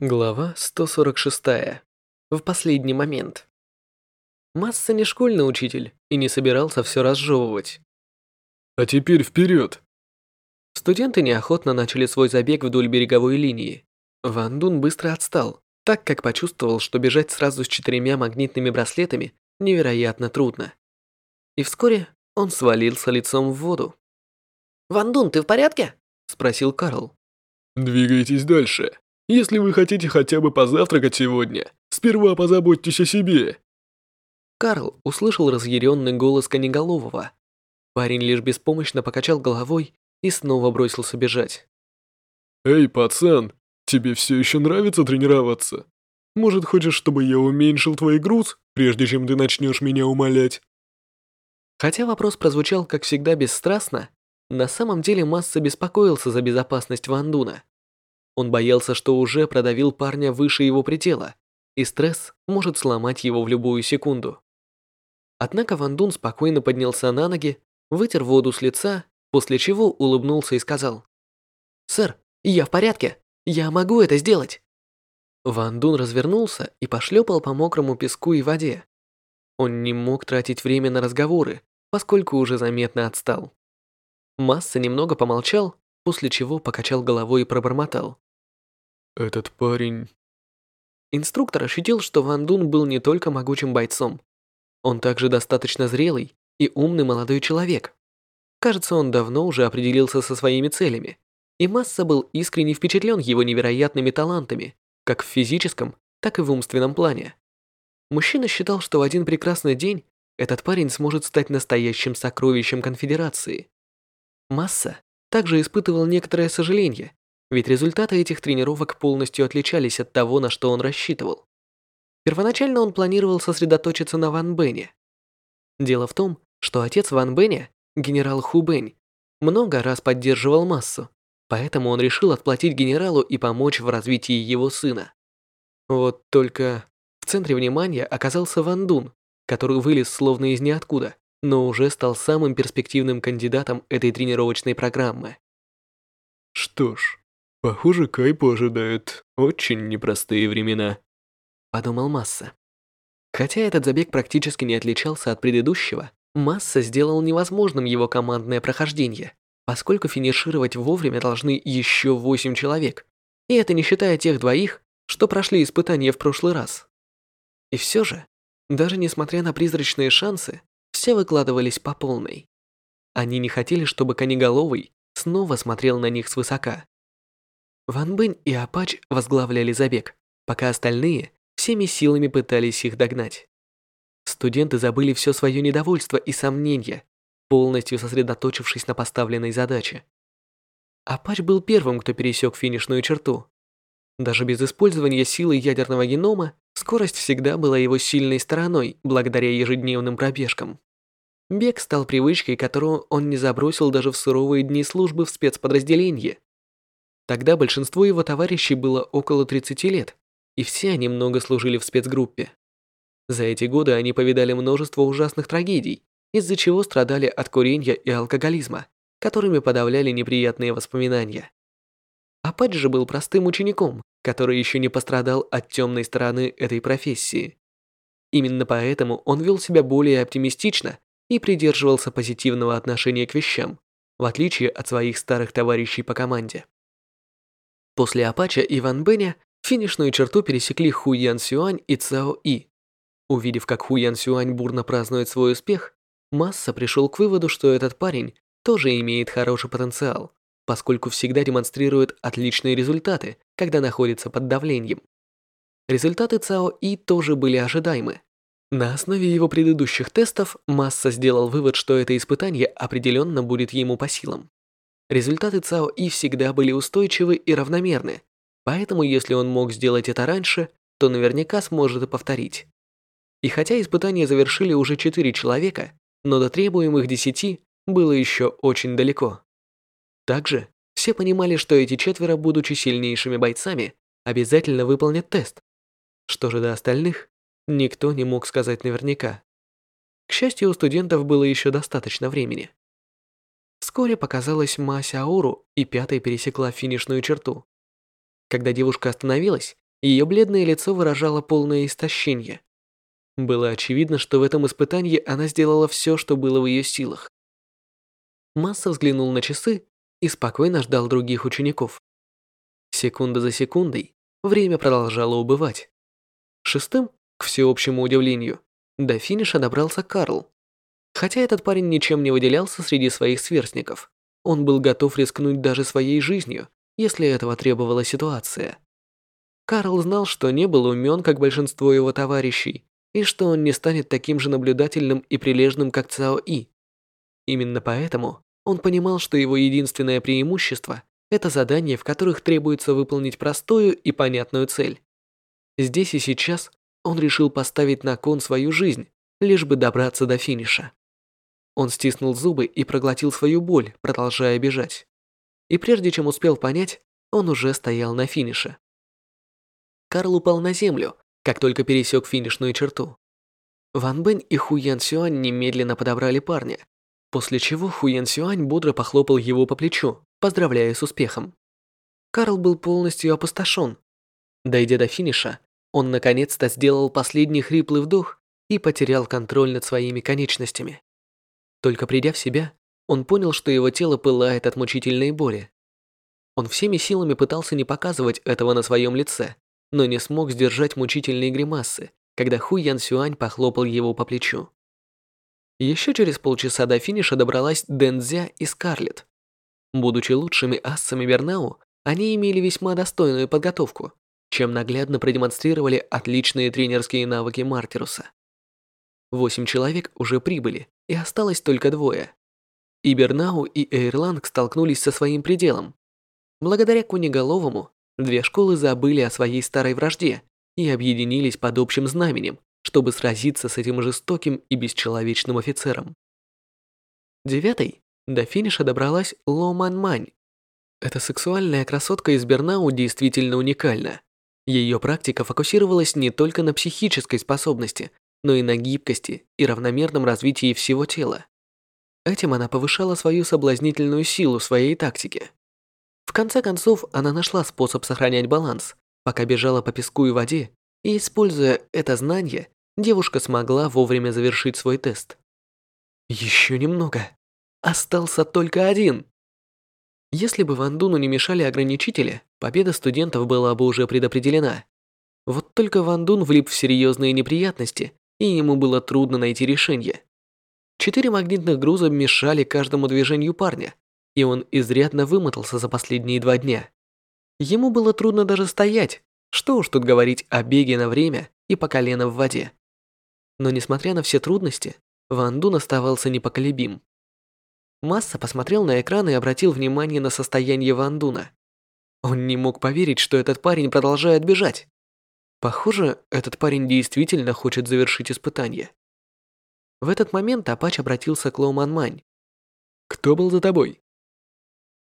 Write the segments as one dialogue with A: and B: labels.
A: Глава 146. В последний момент. Масса не школьный учитель и не собирался все разжевывать.
B: А теперь вперед!
A: Студенты неохотно начали свой забег вдоль береговой линии. Ван Дун быстро отстал, так как почувствовал, что бежать сразу с четырьмя магнитными браслетами невероятно трудно. И вскоре он свалился лицом в воду. «Ван Дун, ты в порядке?» – спросил Карл.
B: Двигайтесь дальше. Если вы хотите хотя бы позавтракать сегодня, сперва позаботьтесь о себе.
A: Карл услышал разъяренный голос Конеголового. Парень лишь беспомощно покачал головой и снова бросился бежать.
B: Эй, пацан, тебе все еще нравится тренироваться? Может, хочешь, чтобы я уменьшил твой груз, прежде чем ты начнешь меня умолять?
A: Хотя вопрос прозвучал, как всегда, бесстрастно, на самом деле Масса беспокоился за безопасность Вандуна. Он боялся, что уже продавил парня выше его предела, и стресс может сломать его в любую секунду. Однако Ван Дун спокойно поднялся на ноги, вытер воду с лица, после чего улыбнулся и сказал. «Сэр, я в порядке. Я могу это сделать». Ван Дун развернулся и пошлепал по мокрому песку и воде. Он не мог тратить время на разговоры, поскольку уже заметно отстал. Масса немного помолчал, после чего покачал головой и пробормотал.
B: Этот парень...
A: Инструктор ощутил, что Ван Дун был не только могучим бойцом. Он также достаточно зрелый и умный молодой человек. Кажется, он давно уже определился со своими целями, и Масса был искренне впечатлен его невероятными талантами, как в физическом, так и в умственном плане. Мужчина считал, что в один прекрасный день этот парень сможет стать настоящим сокровищем конфедерации. Масса также испытывал некоторое сожаление, ведь результаты этих тренировок полностью отличались от того, на что он рассчитывал. Первоначально он планировал сосредоточиться на Ван Бене. Дело в том, что отец Ван Беня, генерал Ху Бэнь, много раз поддерживал массу, поэтому он решил отплатить генералу и помочь в развитии его сына. Вот только в центре внимания оказался Ван Дун, который вылез словно из ниоткуда, но уже стал самым перспективным кандидатом этой тренировочной программы.
B: Что ж, Похоже, Кайпу ожидают очень непростые времена.
A: Подумал Масса. Хотя этот забег практически не отличался от предыдущего, Масса сделал невозможным его командное прохождение, поскольку финишировать вовремя должны еще восемь человек, и это не считая тех двоих, что прошли испытания в прошлый раз. И все же, даже несмотря на призрачные шансы, все выкладывались по полной. Они не хотели, чтобы Конеголовый снова смотрел на них свысока. Ван Бэнь и Апач возглавляли забег, пока остальные всеми силами пытались их догнать. Студенты забыли все свое недовольство и сомнения, полностью сосредоточившись на поставленной задаче. Апач был первым, кто пересек финишную черту. Даже без использования силы ядерного генома, скорость всегда была его сильной стороной благодаря ежедневным пробежкам. Бег стал привычкой, которую он не забросил даже в суровые дни службы в спецподразделении. Тогда большинству его товарищей было около 30 лет, и все они много служили в спецгруппе. За эти годы они повидали множество ужасных трагедий, из-за чего страдали от курения и алкоголизма, которыми подавляли неприятные воспоминания. Апач же был простым учеником, который еще не пострадал от темной стороны этой профессии. Именно поэтому он вел себя более оптимистично и придерживался позитивного отношения к вещам, в отличие от своих старых товарищей по команде. После Апача и Ван Бэня финишную черту пересекли Ху Ян Сюань и Цао И. Увидев, как Ху Ян Сюань бурно празднует свой успех, Масса пришел к выводу, что этот парень тоже имеет хороший потенциал, поскольку всегда демонстрирует отличные результаты, когда находится под давлением. Результаты Цао И тоже были ожидаемы. На основе его предыдущих тестов Масса сделал вывод, что это испытание определенно будет ему по силам. Результаты ЦАО И всегда были устойчивы и равномерны, поэтому если он мог сделать это раньше, то наверняка сможет и повторить. И хотя испытания завершили уже 4 человека, но до требуемых 10 было еще очень далеко. Также все понимали, что эти четверо, будучи сильнейшими бойцами, обязательно выполнят тест. Что же до остальных, никто не мог сказать наверняка. К счастью, у студентов было еще достаточно времени. Вскоре показалась Ма Сяору и пятой пересекла финишную черту. Когда девушка остановилась, Ее бледное лицо выражало полное истощение. Было очевидно, что в этом испытании она сделала все, что было в ее силах. Масса взглянул на часы и спокойно ждал других учеников. Секунда за секундой время продолжало убывать. Шестым, к всеобщему удивлению, до финиша добрался Карл. Хотя этот парень ничем не выделялся среди своих сверстников, он был готов рискнуть даже своей жизнью, если этого требовала ситуация. Карл знал, что не был умен, как большинство его товарищей, и что он не станет таким же наблюдательным и прилежным, как Цао И. Именно поэтому он понимал, что его единственное преимущество – это задания, в которых требуется выполнить простую и понятную цель. Здесь и сейчас он решил поставить на кон свою жизнь, лишь бы добраться до финиша. Он стиснул зубы и проглотил свою боль, продолжая бежать. И прежде чем успел понять, он уже стоял на финише. Карл упал на землю, как только пересек финишную черту. Ван Бэнь и Ху Ян Сюань немедленно подобрали парня, после чего Ху Ян Сюань бодро похлопал его по плечу, поздравляя с успехом. Карл был полностью опустошен. Дойдя до финиша, он наконец-то сделал последний хриплый вдох и потерял контроль над своими конечностями. Только придя в себя, он понял, что его тело пылает от мучительной боли. Он всеми силами пытался не показывать этого на своем лице, но не смог сдержать мучительные гримасы, когда Ху Ян Сюань похлопал его по плечу. Еще через полчаса до финиша добралась Дэнзя и Скарлетт. Будучи лучшими ассами Бернау, они имели весьма достойную подготовку, чем наглядно продемонстрировали отличные тренерские навыки Мартируса. Восемь человек уже прибыли, и осталось только двое. И Бернау, и Эйрланг столкнулись со своим пределом. Благодаря Куниголовому, две школы забыли о своей старой вражде и объединились под общим знаменем, чтобы сразиться с этим жестоким и бесчеловечным офицером. Девятой до финиша добралась Ло Ман Мань. Эта сексуальная красотка из Бернау действительно уникальна. Ее практика фокусировалась не только на психической способности, но и на гибкости и равномерном развитии всего тела. Этим она повышала свою соблазнительную силу своей тактике. В конце концов, она нашла способ сохранять баланс, пока бежала по песку и воде, и, используя это знание, девушка смогла вовремя завершить свой тест. Еще немного. Остался только один. Если бы Ван Дуну не мешали ограничители, победа студентов была бы уже предопределена. Вот только Ван Дун влип в серьезные неприятности, и ему было трудно найти решение. Четыре магнитных груза мешали каждому движению парня, и он изрядно вымотался за последние два дня. Ему было трудно даже стоять, что уж тут говорить о беге на время и по колено в воде. Но несмотря на все трудности, Ван Дун оставался непоколебим. Масса посмотрел на экран и обратил внимание на состояние Ван Дуна. Он не мог поверить, что этот парень продолжает бежать. Похоже, этот парень действительно хочет завершить испытание. В этот момент Апач обратился к Лоу Мань. «Кто был за тобой?»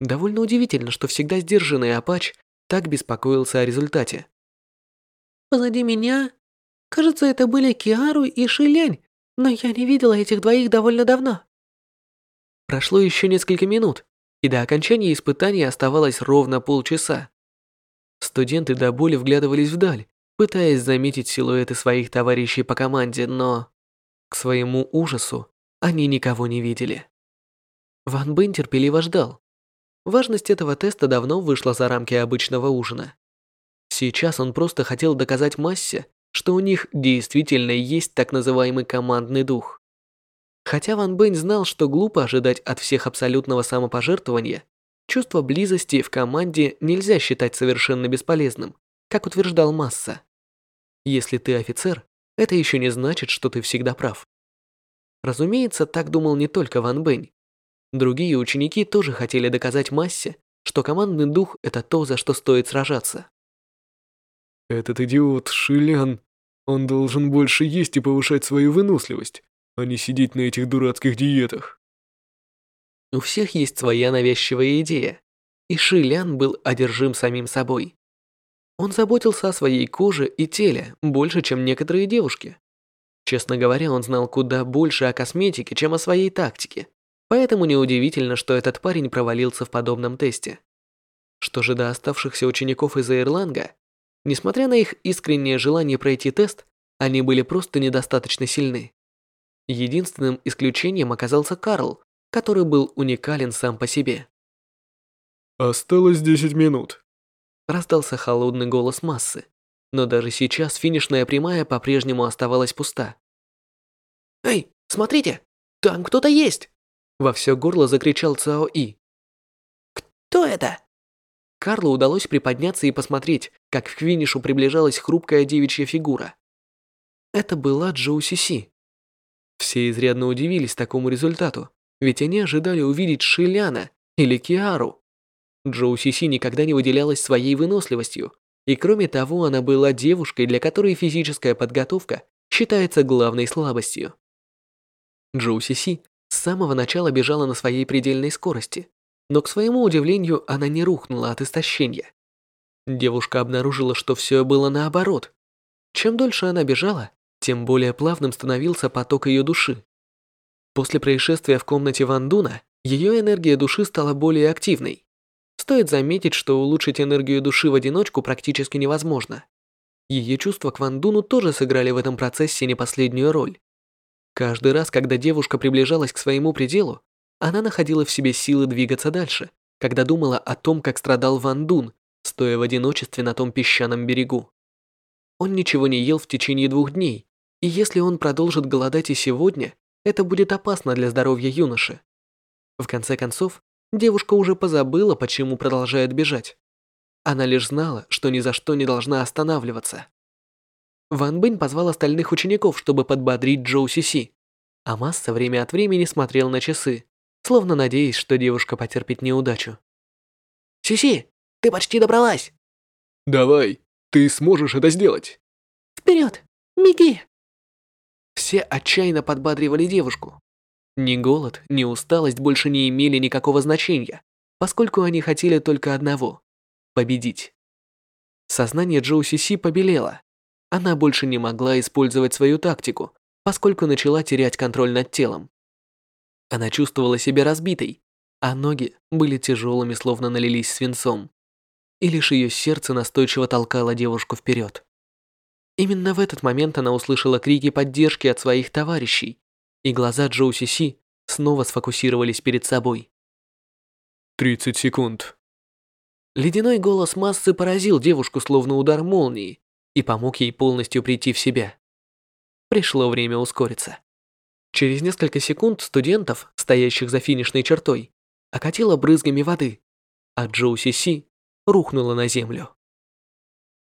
A: Довольно удивительно, что всегда сдержанный Апач так беспокоился о результате.
C: «Позади меня? Кажется, это были Киару и Шилянь, но я не видела этих двоих довольно давно».
A: Прошло еще несколько минут, и до окончания испытания оставалось ровно полчаса. Студенты до боли вглядывались вдаль, пытаясь заметить силуэты своих товарищей по команде, но... К своему ужасу они никого не видели. Ван Бен терпеливо ждал. Важность этого теста давно вышла за рамки обычного ужина. Сейчас он просто хотел доказать массе, что у них действительно есть так называемый командный дух. Хотя Ван Бэнь знал, что глупо ожидать от всех абсолютного самопожертвования, чувство близости в команде нельзя считать совершенно бесполезным, как утверждал Масса. Если ты офицер, это еще не значит, что ты всегда прав. Разумеется, так думал не только Ван Бэнь. Другие ученики тоже хотели доказать Массе, что командный дух – это то, за что стоит сражаться.
B: Этот идиот Шилян, он должен больше есть и повышать свою выносливость, а не сидеть на этих дурацких диетах.
A: У всех есть своя навязчивая идея, и Шилян был одержим самим собой. Он заботился о своей коже и теле больше, чем некоторые девушки. Честно говоря, он знал куда больше о косметике, чем о своей тактике, поэтому неудивительно, что этот парень провалился в подобном тесте. Что же до оставшихся учеников из Ирланга, Несмотря на их искреннее желание пройти тест, они были просто недостаточно сильны. Единственным исключением оказался Карл, который был уникален сам по себе.
B: Осталось 10 минут.
A: Раздался холодный голос массы, но даже сейчас финишная прямая по-прежнему оставалась пуста. «Эй, смотрите, там кто-то есть!» Во все горло закричал Цао И. «Кто это?» Карлу удалось приподняться и посмотреть, как к финишу приближалась хрупкая девичья фигура. Это была Джоу Си. Все изрядно удивились такому результату, ведь они ожидали увидеть Шиляна или Киару. Джоу Си никогда не выделялась своей выносливостью, и кроме того, она была девушкой, для которой физическая подготовка считается главной слабостью. Джоу Си с самого начала бежала на своей предельной скорости, но к своему удивлению она не рухнула от истощения. Девушка обнаружила, что все было наоборот. Чем дольше она бежала, тем более плавным становился поток ее души. После происшествия в комнате Ван Дуна ее энергия души стала более активной. Стоит заметить, что улучшить энергию души в одиночку практически невозможно. Ее чувства к Ван Дуну тоже сыграли в этом процессе не последнюю роль. Каждый раз, когда девушка приближалась к своему пределу, она находила в себе силы двигаться дальше, когда думала о том, как страдал Ван Дун, стоя в одиночестве на том песчаном берегу. Он ничего не ел в течение двух дней, и если он продолжит голодать и сегодня, это будет опасно для здоровья юноши. В конце концов, девушка уже позабыла, почему продолжает бежать. Она лишь знала, что ни за что не должна останавливаться. Ван Бэнь позвал остальных учеников, чтобы подбодрить Джоу Сиси, а Масса время от времени смотрел на часы, словно надеясь, что девушка потерпит неудачу. «Сиси, ты почти добралась!»
B: Давай, ты сможешь это сделать.
C: Вперед! Беги!»
A: Все отчаянно подбадривали девушку. Ни голод, ни усталость больше не имели никакого значения, поскольку они хотели только одного – победить. Сознание Джоу Сиси побелело. Она больше не могла использовать свою тактику, поскольку начала терять контроль над телом. Она чувствовала себя разбитой, а ноги были тяжелыми, словно налились свинцом. И лишь ее сердце настойчиво толкало девушку вперед. Именно в этот момент она услышала крики поддержки от своих товарищей, и глаза Джоу Си снова сфокусировались перед собой.
B: 30 секунд.
A: Ледяной голос массы поразил девушку словно удар молнии и помог ей полностью прийти в себя. Пришло время ускориться. Через несколько секунд студентов, стоящих за финишной чертой, окатило брызгами воды, а Джоу Си Си рухнула на землю.